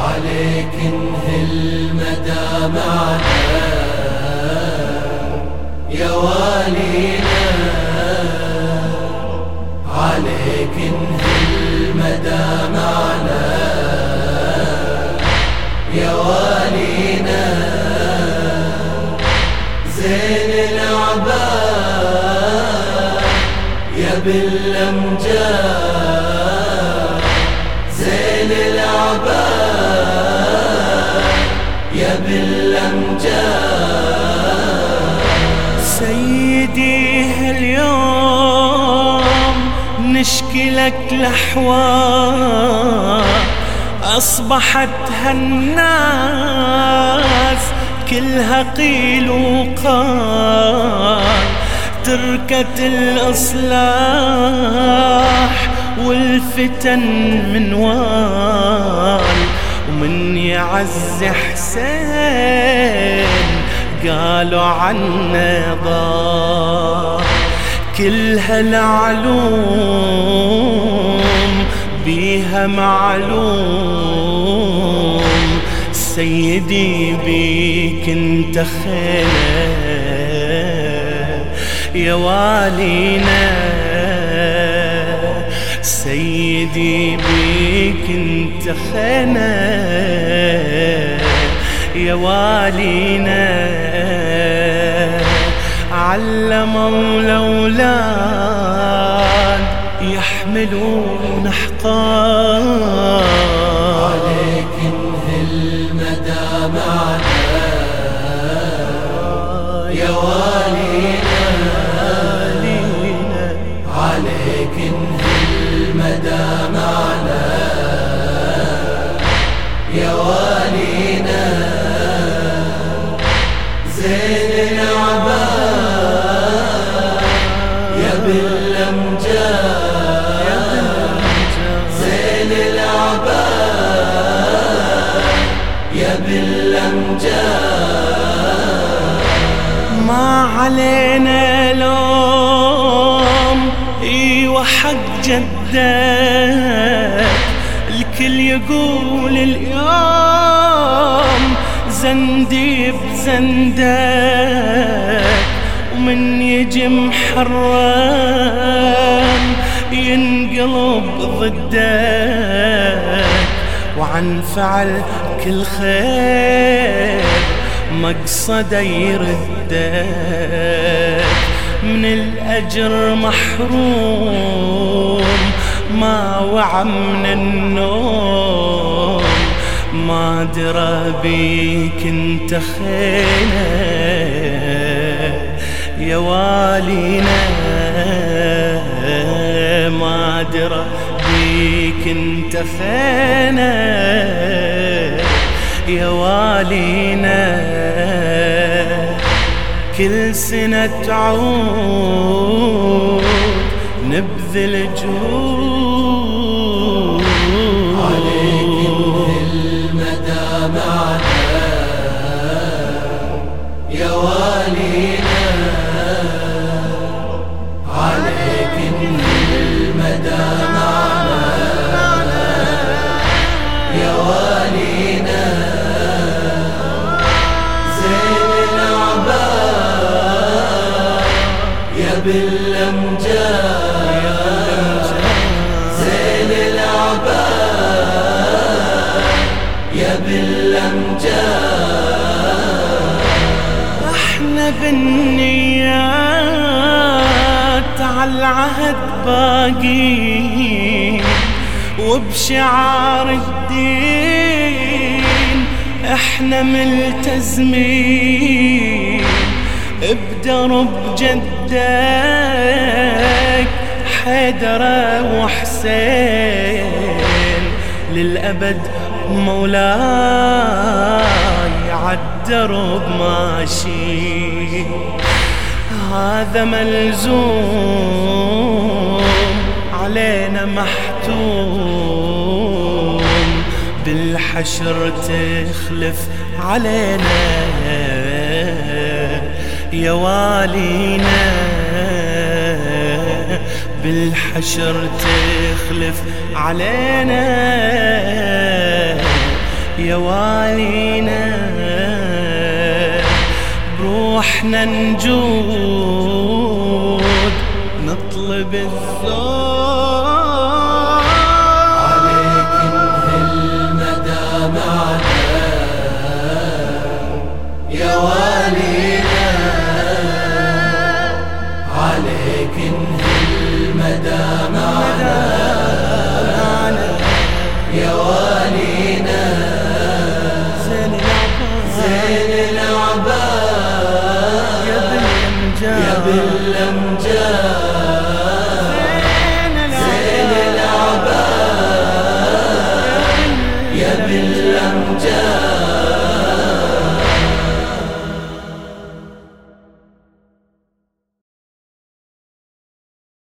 عليك انهل مدى معنا يا والينا. عليك انهل مدى معنا يا والينا. زين العباد يا بالأمجاد زين العباد يا بالامجاد سيدي هاليوم نشكي لك الأحوال. أصبحت هالناس كلها قيل وقال. تركت الإصلاح والفتن من ومن يعز حسين قالوا عنا ضال كل هالعلوم بيها معلوم. سيدي بيك انت خير يا والينا. سيدي بيك انت خنا يا والينا. علم الاولاد يحملون احقاد عليك انهل مدى معنا يا والينا. زين العباد يا بالامجاد زين العباد يا بالامجاد ما علينا لوم. إيوه حق جدك. الكل يقول اليوم زندي بزندك ومن يجي محرم ينقلب ضدك. وعن فعل كل خير مقصد يردك. من الأجر محروم ما وعى من النوم. ما درى بيك انت خينا يا والينا. ما درى بيك انت خينا يا والينا. كل سنة تعود نبذل جهود. معنا يا والينا. عليك انهل مدى معنا يا والينا. زين العباد يا بالأمجاد. يا بالامجاد إحنا بالنيات على العهد باقي وبشعار الدين إحنا ملتزمين. بدرب جدك حيدر وحسين للأبد مولاي عالدرب ماشي هذا ملزوم علينا محتوم. بالحشر تخلف علينا. يا والينا. بالحشر تخلف علينا. جوالينا. بروحنا نجود نطلب الزود. عليك المدى مدامعنا يا والينا عليك انت المدى معنا fabulous.